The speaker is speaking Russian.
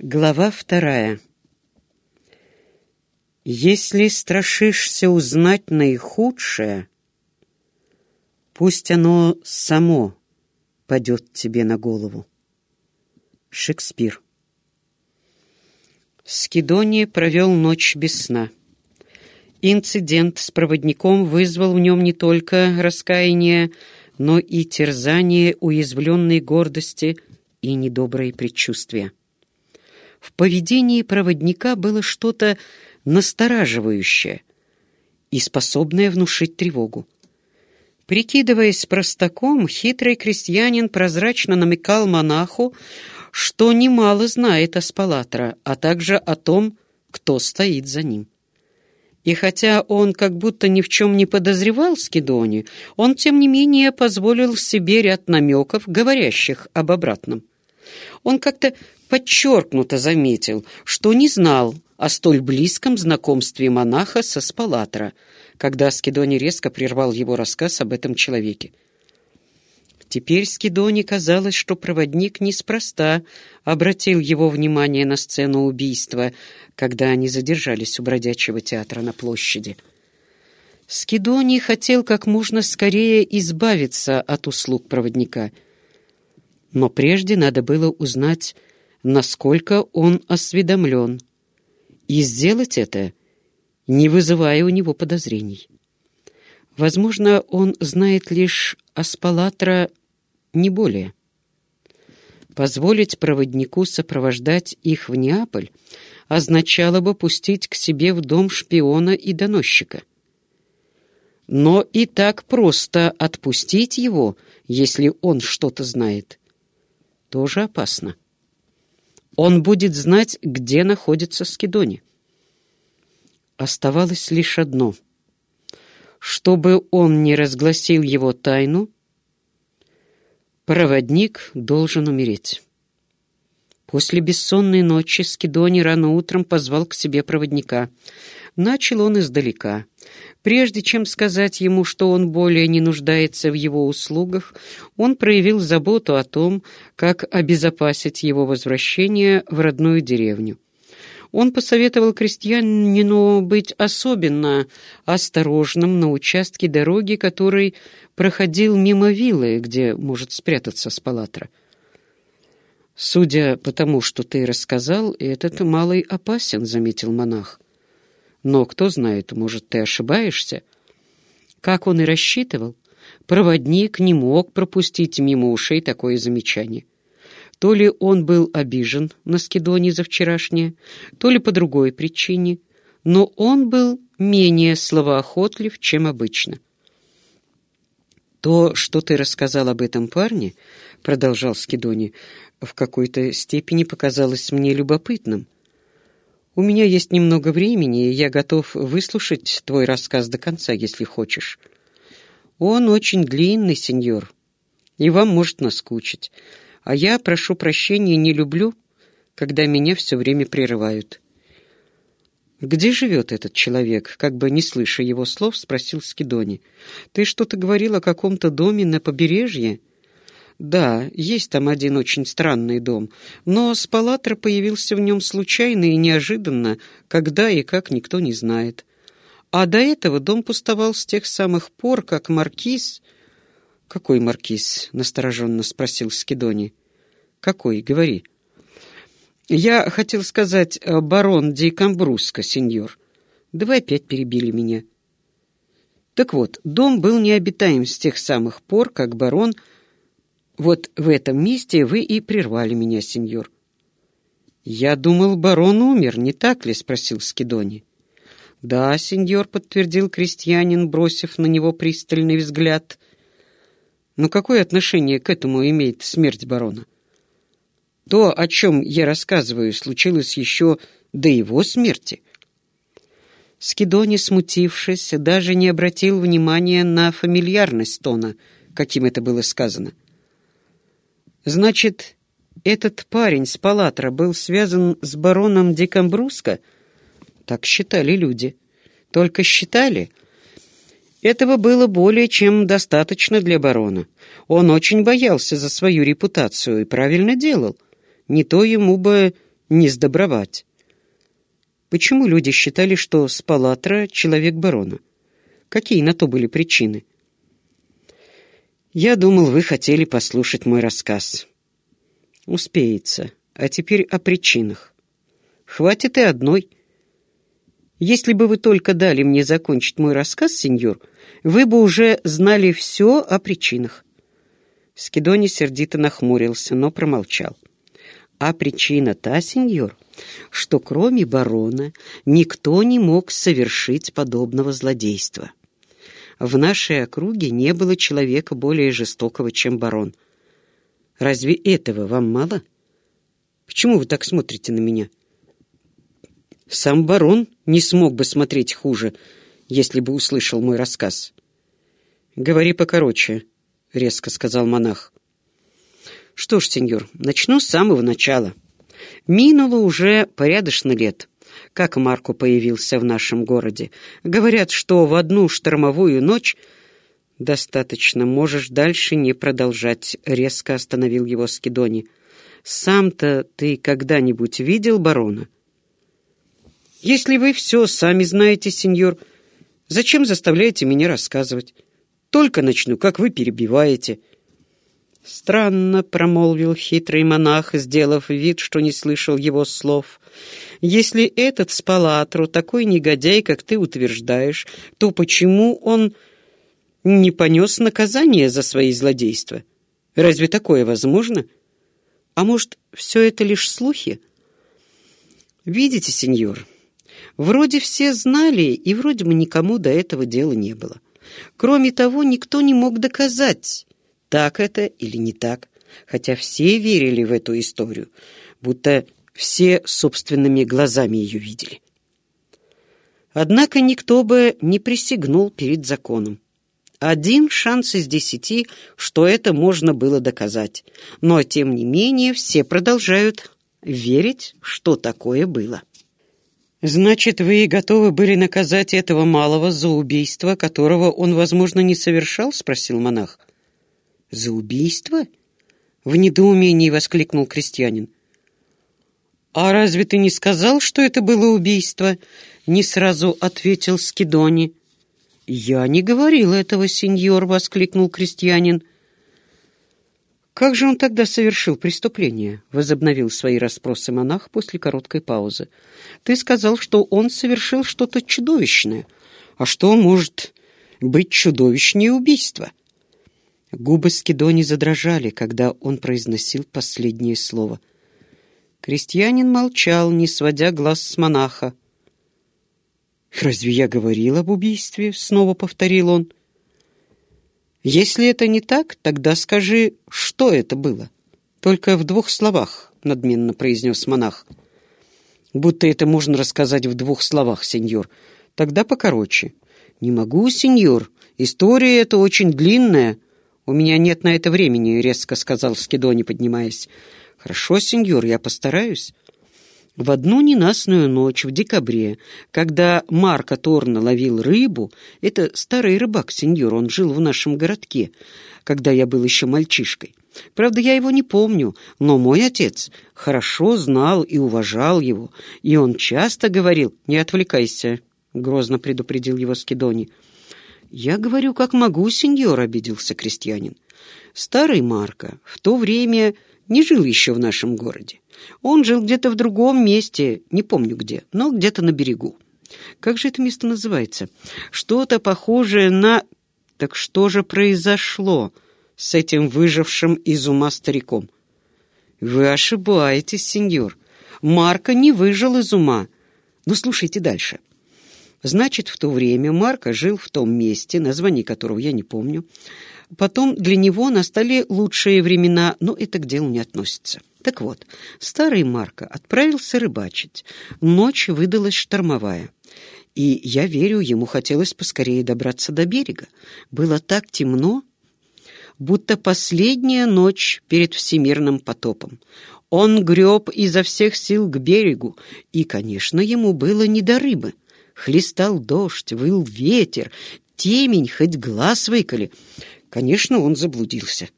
Глава вторая. Если страшишься узнать наихудшее, пусть оно само падет тебе на голову. Шекспир. Скидония провел ночь без сна. Инцидент с проводником вызвал в нем не только раскаяние, но и терзание уязвленной гордости и недобрые предчувствия. В поведении проводника было что-то настораживающее и способное внушить тревогу. Прикидываясь простаком, хитрый крестьянин прозрачно намекал монаху, что немало знает о Спалатра, а также о том, кто стоит за ним. И хотя он как будто ни в чем не подозревал Скидони, он, тем не менее, позволил себе ряд намеков, говорящих об обратном. Он как-то подчеркнуто заметил, что не знал о столь близком знакомстве монаха со Спалатра, когда Скидони резко прервал его рассказ об этом человеке. Теперь Скидони казалось, что проводник неспроста обратил его внимание на сцену убийства, когда они задержались у бродячего театра на площади. Скидони хотел как можно скорее избавиться от услуг проводника. Но прежде надо было узнать, насколько он осведомлен, и сделать это, не вызывая у него подозрений. Возможно, он знает лишь Аспалатра не более. Позволить проводнику сопровождать их в Неаполь означало бы пустить к себе в дом шпиона и доносчика. Но и так просто отпустить его, если он что-то знает, тоже опасно. Он будет знать, где находится Скидони. Оставалось лишь одно. Чтобы он не разгласил его тайну, проводник должен умереть. После бессонной ночи Скидони рано утром позвал к себе проводника. Начал он издалека. Прежде чем сказать ему, что он более не нуждается в его услугах, он проявил заботу о том, как обезопасить его возвращение в родную деревню. Он посоветовал крестьянину быть особенно осторожным на участке дороги, который проходил мимо виллы, где может спрятаться Спалатра. «Судя по тому, что ты рассказал, этот малый опасен», — заметил монах. «Но кто знает, может, ты ошибаешься?» Как он и рассчитывал, проводник не мог пропустить мимо ушей такое замечание. То ли он был обижен на Скидоне за вчерашнее, то ли по другой причине, но он был менее словоохотлив, чем обычно. «То, что ты рассказал об этом парне, — продолжал Скидони, — в какой-то степени показалось мне любопытным. У меня есть немного времени, и я готов выслушать твой рассказ до конца, если хочешь. Он очень длинный, сеньор, и вам может наскучить. А я, прошу прощения, не люблю, когда меня все время прерывают». «Где живет этот человек?» Как бы не слыша его слов, спросил Скидони. «Ты что-то говорил о каком-то доме на побережье?» «Да, есть там один очень странный дом, но Спалатра появился в нем случайно и неожиданно, когда и как никто не знает. А до этого дом пустовал с тех самых пор, как маркиз...» «Какой маркиз?» — настороженно спросил Скидони. «Какой? Говори». «Я хотел сказать э, барон Ди Камбруско, сеньор. Да вы опять перебили меня». Так вот, дом был необитаем с тех самых пор, как барон... Вот в этом месте вы и прервали меня, сеньор. «Я думал, барон умер, не так ли?» — спросил Скидони. «Да, сеньор», — подтвердил крестьянин, бросив на него пристальный взгляд. «Но какое отношение к этому имеет смерть барона?» То, о чем я рассказываю, случилось еще до его смерти. Скидони, смутившись, даже не обратил внимания на фамильярность тона, каким это было сказано. «Значит, этот парень с Палатра был связан с бароном Декамбруско?» Так считали люди. Только считали. Этого было более чем достаточно для барона. Он очень боялся за свою репутацию и правильно делал. Не то ему бы не сдобровать. Почему люди считали, что Спалатра — человек барона? Какие на то были причины? Я думал, вы хотели послушать мой рассказ. Успеется. А теперь о причинах. Хватит и одной. Если бы вы только дали мне закончить мой рассказ, сеньор, вы бы уже знали все о причинах. Скидони сердито нахмурился, но промолчал. А причина та, сеньор, что кроме барона никто не мог совершить подобного злодейства. В нашей округе не было человека более жестокого, чем барон. Разве этого вам мало? Почему вы так смотрите на меня? Сам барон не смог бы смотреть хуже, если бы услышал мой рассказ. Говори покороче, — резко сказал монах. «Что ж, сеньор, начну с самого начала. Минуло уже порядочно лет, как Марко появился в нашем городе. Говорят, что в одну штормовую ночь «Достаточно, можешь дальше не продолжать», — резко остановил его Скидони. «Сам-то ты когда-нибудь видел барона?» «Если вы все сами знаете, сеньор, зачем заставляете меня рассказывать?» Только начну, как вы перебиваете». «Странно», — промолвил хитрый монах, сделав вид, что не слышал его слов. «Если этот Спалатру такой негодяй, как ты утверждаешь, то почему он не понес наказание за свои злодейства? Разве такое возможно? А может, все это лишь слухи? Видите, сеньор, вроде все знали, и вроде бы никому до этого дела не было. Кроме того, никто не мог доказать, так это или не так, хотя все верили в эту историю, будто все собственными глазами ее видели. Однако никто бы не присягнул перед законом. Один шанс из десяти, что это можно было доказать. Но, тем не менее, все продолжают верить, что такое было. «Значит, вы готовы были наказать этого малого за убийство, которого он, возможно, не совершал?» — спросил монах. «За убийство?» — в недоумении воскликнул крестьянин. «А разве ты не сказал, что это было убийство?» — не сразу ответил Скидони. «Я не говорил этого, сеньор!» — воскликнул крестьянин. «Как же он тогда совершил преступление?» — возобновил свои расспросы монах после короткой паузы. «Ты сказал, что он совершил что-то чудовищное. А что может быть чудовищнее убийства?» Губы Скидони задрожали, когда он произносил последнее слово. Крестьянин молчал, не сводя глаз с монаха. «Разве я говорил об убийстве?» — снова повторил он. Если это не так, тогда скажи, что это было. Только в двух словах, надменно произнес монах. Будто это можно рассказать в двух словах, сеньор. Тогда покороче. Не могу, сеньор. История эта очень длинная. У меня нет на это времени, резко сказал Скидони, поднимаясь. Хорошо, сеньор, я постараюсь. В одну ненастную ночь в декабре, когда Марко Торна ловил рыбу, это старый рыбак, сеньор, он жил в нашем городке, когда я был еще мальчишкой. Правда, я его не помню, но мой отец хорошо знал и уважал его, и он часто говорил «Не отвлекайся», — грозно предупредил его Скидони. «Я говорю, как могу, сеньор», — обиделся крестьянин. Старый Марко в то время не жил еще в нашем городе. Он жил где-то в другом месте, не помню где, но где-то на берегу. Как же это место называется? Что-то похожее на... Так что же произошло с этим выжившим из ума стариком? Вы ошибаетесь, сеньор. Марко не выжил из ума. Но слушайте дальше. Значит, в то время Марко жил в том месте, название которого я не помню. Потом для него настали лучшие времена, но это к делу не относится. Так вот, старый Марко отправился рыбачить. Ночь выдалась штормовая. И, я верю, ему хотелось поскорее добраться до берега. Было так темно, будто последняя ночь перед всемирным потопом. Он греб изо всех сил к берегу, и, конечно, ему было не до рыбы. Хлестал дождь, выл ветер, темень, хоть глаз выколи. Конечно, он заблудился.